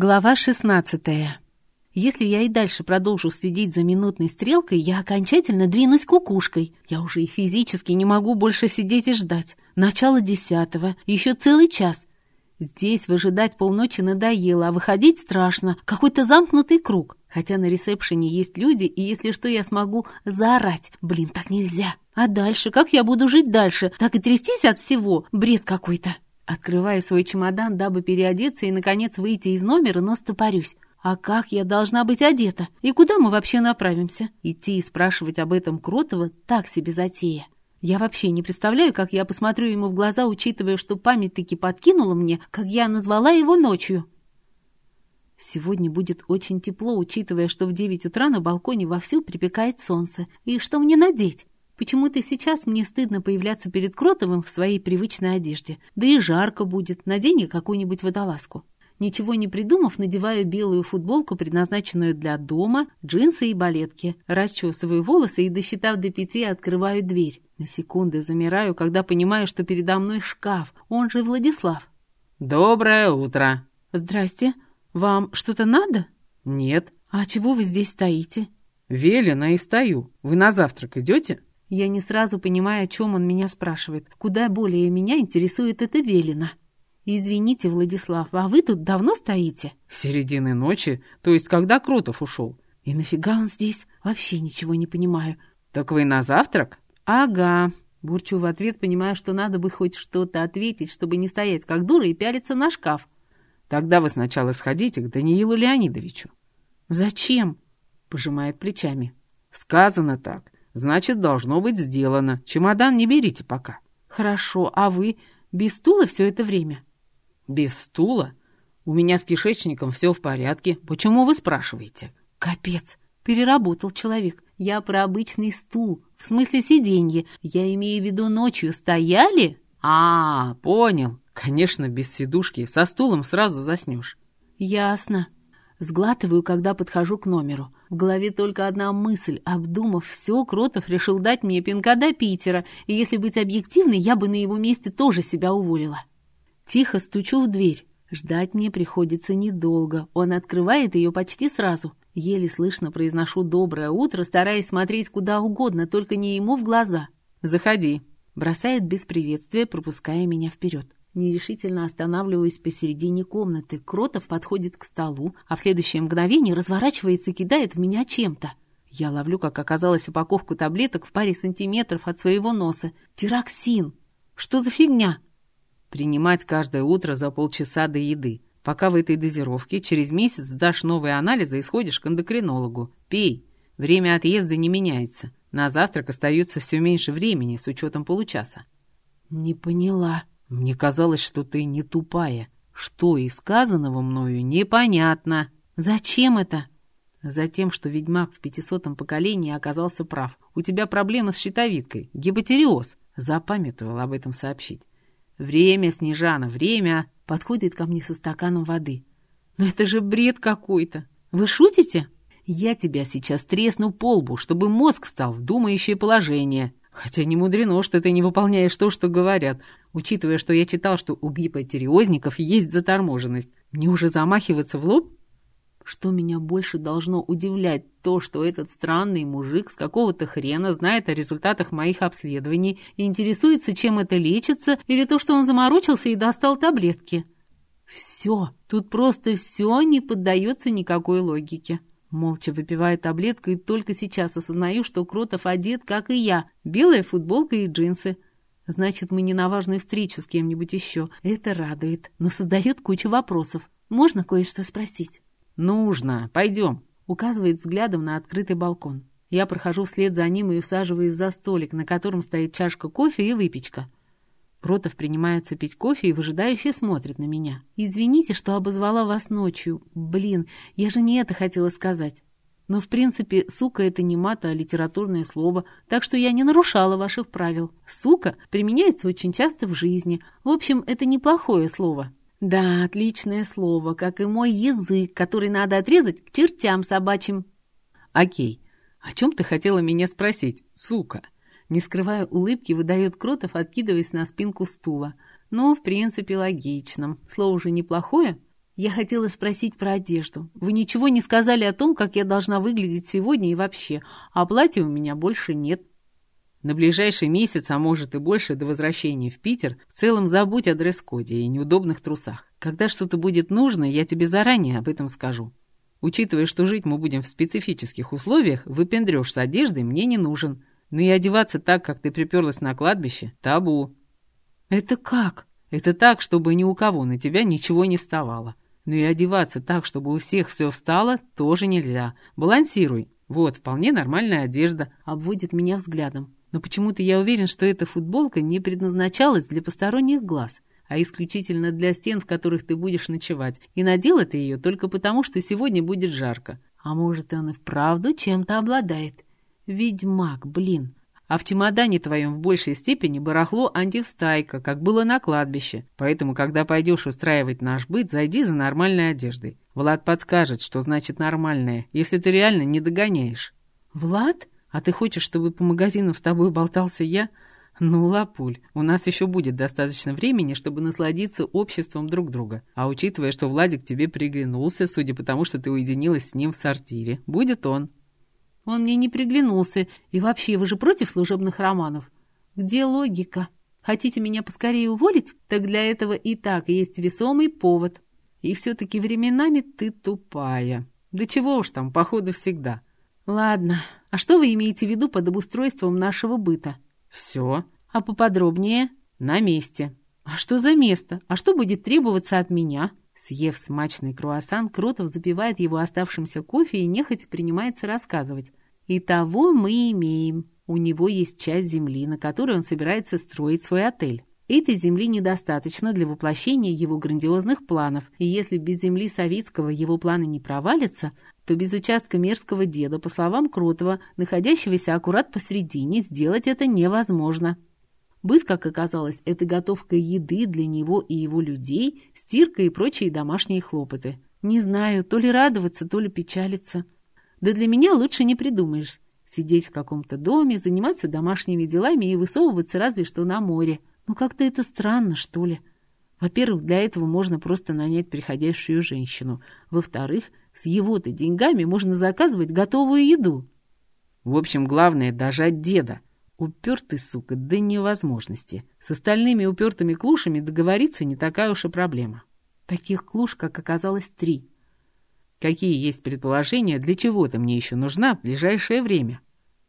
Глава 16. Если я и дальше продолжу следить за минутной стрелкой, я окончательно двинусь кукушкой. Я уже и физически не могу больше сидеть и ждать. Начало десятого, еще целый час. Здесь выжидать полночи надоело, а выходить страшно. Какой-то замкнутый круг. Хотя на ресепшене есть люди, и если что, я смогу заорать. Блин, так нельзя. А дальше? Как я буду жить дальше? Так и трястись от всего? Бред какой-то. Открываю свой чемодан, дабы переодеться и, наконец, выйти из номера, но стопорюсь. А как я должна быть одета? И куда мы вообще направимся? Идти и спрашивать об этом Кротова так себе затея. Я вообще не представляю, как я посмотрю ему в глаза, учитывая, что память таки подкинула мне, как я назвала его ночью. Сегодня будет очень тепло, учитывая, что в девять утра на балконе вовсю припекает солнце. И что мне надеть? Почему-то сейчас мне стыдно появляться перед Кротовым в своей привычной одежде. Да и жарко будет, надень какую-нибудь водолазку. Ничего не придумав, надеваю белую футболку, предназначенную для дома, джинсы и балетки. Расчесываю волосы и, досчитав до пяти, открываю дверь. На секунды замираю, когда понимаю, что передо мной шкаф, он же Владислав. «Доброе утро!» «Здрасте. Вам что-то надо?» «Нет». «А чего вы здесь стоите?» «Велено и стою. Вы на завтрак идете?» Я не сразу понимаю, о чем он меня спрашивает. Куда более меня интересует это Велина. «Извините, Владислав, а вы тут давно стоите?» «С середины ночи, то есть когда Крутов ушел». «И нафига он здесь? Вообще ничего не понимаю». «Так вы на завтрак?» «Ага». Бурчу в ответ, понимая, что надо бы хоть что-то ответить, чтобы не стоять как дура и пялиться на шкаф. «Тогда вы сначала сходите к Даниилу Леонидовичу». «Зачем?» — пожимает плечами. «Сказано так. Значит, должно быть сделано. Чемодан не берите пока». «Хорошо, а вы без стула все это время?» «Без стула? У меня с кишечником все в порядке. Почему вы спрашиваете?» «Капец, переработал человек. Я про обычный стул, в смысле сиденье. Я имею в виду ночью стояли?» «А, понял. Конечно, без сидушки. Со стулом сразу заснешь». «Ясно». Сглатываю, когда подхожу к номеру. В голове только одна мысль. Обдумав все, Кротов решил дать мне пинка до Питера, и если быть объективной, я бы на его месте тоже себя уволила. Тихо стучу в дверь. Ждать мне приходится недолго. Он открывает ее почти сразу. Еле слышно произношу «доброе утро», стараясь смотреть куда угодно, только не ему в глаза. «Заходи», — бросает без приветствия, пропуская меня вперед. Нерешительно останавливаясь посередине комнаты, Кротов подходит к столу, а в следующее мгновение разворачивается и кидает в меня чем-то. Я ловлю, как оказалось, упаковку таблеток в паре сантиметров от своего носа. Тироксин! Что за фигня? Принимать каждое утро за полчаса до еды. Пока в этой дозировке, через месяц сдашь новые анализы и сходишь к эндокринологу. Пей. Время отъезда не меняется. На завтрак остается все меньше времени с учетом получаса. Не поняла. Мне казалось, что ты не тупая. Что из сказанного мною непонятно. Зачем это? Затем, что ведьмак в пятисотом поколении оказался прав. У тебя проблемы с щитовидкой, гипотереоз. Запамятовал об этом сообщить. Время, Снежана, время. Подходит ко мне со стаканом воды. Но это же бред какой-то. Вы шутите? Я тебя сейчас тресну по лбу, чтобы мозг встал в думающее положение. Хотя не мудрено, что ты не выполняешь то, что говорят, учитывая, что я читал, что у гипотереозников есть заторможенность. Мне уже замахиваться в лоб? Что меня больше должно удивлять, то, что этот странный мужик с какого-то хрена знает о результатах моих обследований и интересуется, чем это лечится, или то, что он заморочился и достал таблетки. Все, тут просто все не поддается никакой логике. Молча выпиваю таблетку и только сейчас осознаю, что Кротов одет, как и я. Белая футболка и джинсы. Значит, мы не на важную встречу с кем-нибудь еще. Это радует, но создает кучу вопросов. Можно кое-что спросить? «Нужно. Пойдем», — указывает взглядом на открытый балкон. Я прохожу вслед за ним и усаживаюсь за столик, на котором стоит чашка кофе и выпечка. Кротов принимается пить кофе и выжидающе смотрит на меня. «Извините, что обозвала вас ночью. Блин, я же не это хотела сказать. Но, в принципе, сука — это не мат, а литературное слово, так что я не нарушала ваших правил. Сука применяется очень часто в жизни. В общем, это неплохое слово». «Да, отличное слово, как и мой язык, который надо отрезать к чертям собачьим». «Окей. О чем ты хотела меня спросить, сука?» Не скрывая улыбки, выдает Кротов, откидываясь на спинку стула. Ну, в принципе, логично. Слово же неплохое. Я хотела спросить про одежду. Вы ничего не сказали о том, как я должна выглядеть сегодня и вообще, а платья у меня больше нет. На ближайший месяц, а может и больше, до возвращения в Питер, в целом забудь о дресс-коде и неудобных трусах. Когда что-то будет нужно, я тебе заранее об этом скажу. Учитывая, что жить мы будем в специфических условиях, выпендрёж с одеждой мне не нужен. Но и одеваться так, как ты приперлась на кладбище, табу. Это как? Это так, чтобы ни у кого на тебя ничего не вставало. Но и одеваться так, чтобы у всех все встало, тоже нельзя. Балансируй. Вот, вполне нормальная одежда. Обводит меня взглядом. Но почему-то я уверен, что эта футболка не предназначалась для посторонних глаз, а исключительно для стен, в которых ты будешь ночевать. И надела ты ее только потому, что сегодня будет жарко. А может, он и вправду чем-то обладает. Ведьмак, блин. А в чемодане твоем в большей степени барахло антивстайка, как было на кладбище. Поэтому, когда пойдешь устраивать наш быт, зайди за нормальной одеждой. Влад подскажет, что значит нормальная, если ты реально не догоняешь. Влад? А ты хочешь, чтобы по магазинам с тобой болтался я? Ну, лапуль, у нас еще будет достаточно времени, чтобы насладиться обществом друг друга. А учитывая, что Владик тебе приглянулся, судя по тому, что ты уединилась с ним в сортире, будет он. Он мне не приглянулся. И вообще, вы же против служебных романов? Где логика? Хотите меня поскорее уволить? Так для этого и так есть весомый повод. И все-таки временами ты тупая. Да чего уж там, походу всегда. Ладно, а что вы имеете в виду под обустройством нашего быта? Все. А поподробнее? На месте. А что за место? А что будет требоваться от меня? Съев смачный круассан, Кротов запивает его оставшимся кофе и нехотя принимается рассказывать. И того мы имеем. У него есть часть земли, на которой он собирается строить свой отель. Этой земли недостаточно для воплощения его грандиозных планов, и если без земли Савицкого его планы не провалятся, то без участка мерзкого деда, по словам Кротова, находящегося аккурат посередине, сделать это невозможно. Быт, как оказалось, это готовка еды для него и его людей, стирка и прочие домашние хлопоты. Не знаю, то ли радоваться, то ли печалиться. Да для меня лучше не придумаешь. Сидеть в каком-то доме, заниматься домашними делами и высовываться разве что на море. Ну как-то это странно, что ли. Во-первых, для этого можно просто нанять приходящую женщину. Во-вторых, с его-то деньгами можно заказывать готовую еду. В общем, главное — дожать деда. Упертый, сука, до невозможности. С остальными упертыми клушами договориться не такая уж и проблема. Таких клуш, как оказалось, три. Какие есть предположения, для чего ты мне еще нужна в ближайшее время?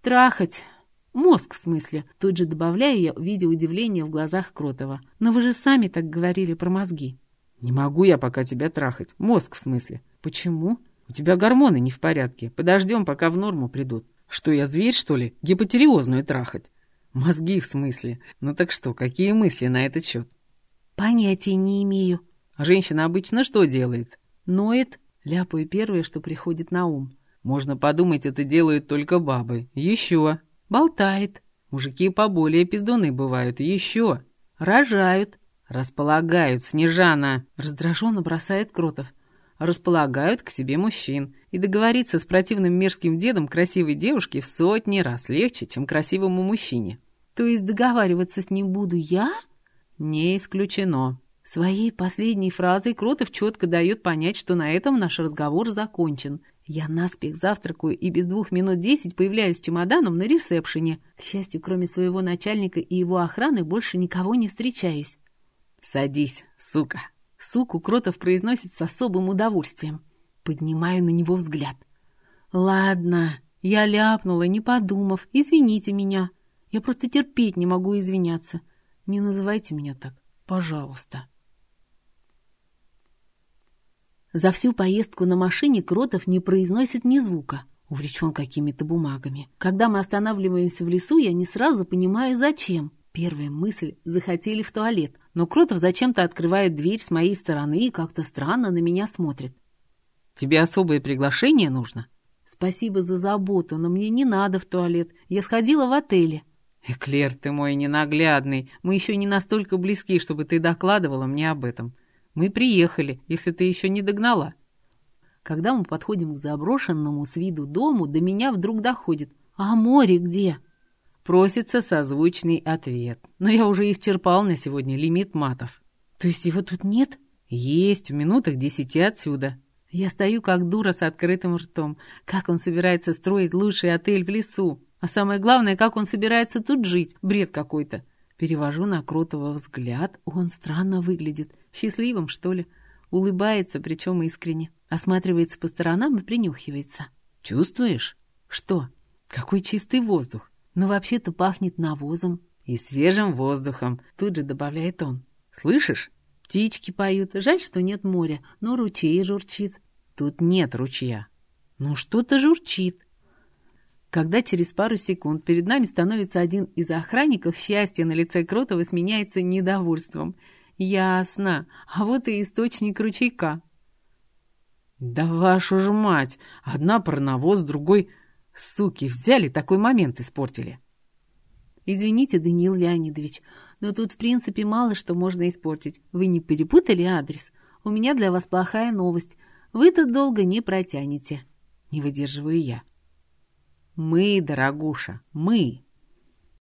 Трахать. Мозг, в смысле. Тут же добавляю я, видя удивление в глазах Кротова. Но вы же сами так говорили про мозги. Не могу я пока тебя трахать. Мозг, в смысле. Почему? У тебя гормоны не в порядке. Подождем, пока в норму придут. Что, я зверь, что ли? Гипотериозную трахать? Мозги в смысле. Ну так что, какие мысли на этот счет? Понятия не имею. А женщина обычно что делает? Ноет. Ляпаю первое, что приходит на ум. Можно подумать, это делают только бабы. Еще. Болтает. Мужики поболее пиздуны бывают. Еще. Рожают. Располагают, Снежана. Раздраженно бросает Кротов располагают к себе мужчин, и договориться с противным мерзким дедом красивой девушки в сотни раз легче, чем красивому мужчине. То есть договариваться с ним буду я? Не исключено. Своей последней фразой Кротов четко дает понять, что на этом наш разговор закончен. Я наспех завтракаю и без двух минут десять появляюсь с чемоданом на ресепшене. К счастью, кроме своего начальника и его охраны, больше никого не встречаюсь. «Садись, сука!» Суку Кротов произносит с особым удовольствием. Поднимаю на него взгляд. «Ладно, я ляпнула, не подумав. Извините меня. Я просто терпеть не могу извиняться. Не называйте меня так, пожалуйста». За всю поездку на машине Кротов не произносит ни звука, увлечен какими-то бумагами. Когда мы останавливаемся в лесу, я не сразу понимаю, зачем. Первая мысль — захотели в туалет, но Кротов зачем-то открывает дверь с моей стороны и как-то странно на меня смотрит. «Тебе особое приглашение нужно?» «Спасибо за заботу, но мне не надо в туалет. Я сходила в отеле». «Эклер, ты мой ненаглядный. Мы еще не настолько близки, чтобы ты докладывала мне об этом. Мы приехали, если ты еще не догнала». Когда мы подходим к заброшенному с виду дому, до меня вдруг доходит. «А море где?» Просится созвучный ответ. Но я уже исчерпал на сегодня лимит матов. То есть его тут нет? Есть, в минутах десяти отсюда. Я стою как дура с открытым ртом. Как он собирается строить лучший отель в лесу? А самое главное, как он собирается тут жить? Бред какой-то. Перевожу на Кротова взгляд. Он странно выглядит. Счастливым, что ли? Улыбается, причем искренне. Осматривается по сторонам и принюхивается. Чувствуешь? Что? Какой чистый воздух. Но вообще-то пахнет навозом. И свежим воздухом. Тут же добавляет он. Слышишь? Птички поют. Жаль, что нет моря, но ручей журчит. Тут нет ручья. Ну, что-то журчит. Когда через пару секунд перед нами становится один из охранников, счастье на лице Кротова сменяется недовольством. Ясно. А вот и источник ручейка. Да вашу ж мать! Одна про навоз, другой... Суки, взяли, такой момент испортили. Извините, Даниил Леонидович, но тут, в принципе, мало что можно испортить. Вы не перепутали адрес? У меня для вас плохая новость. Вы тут долго не протянете. Не выдерживаю я. Мы, дорогуша, мы.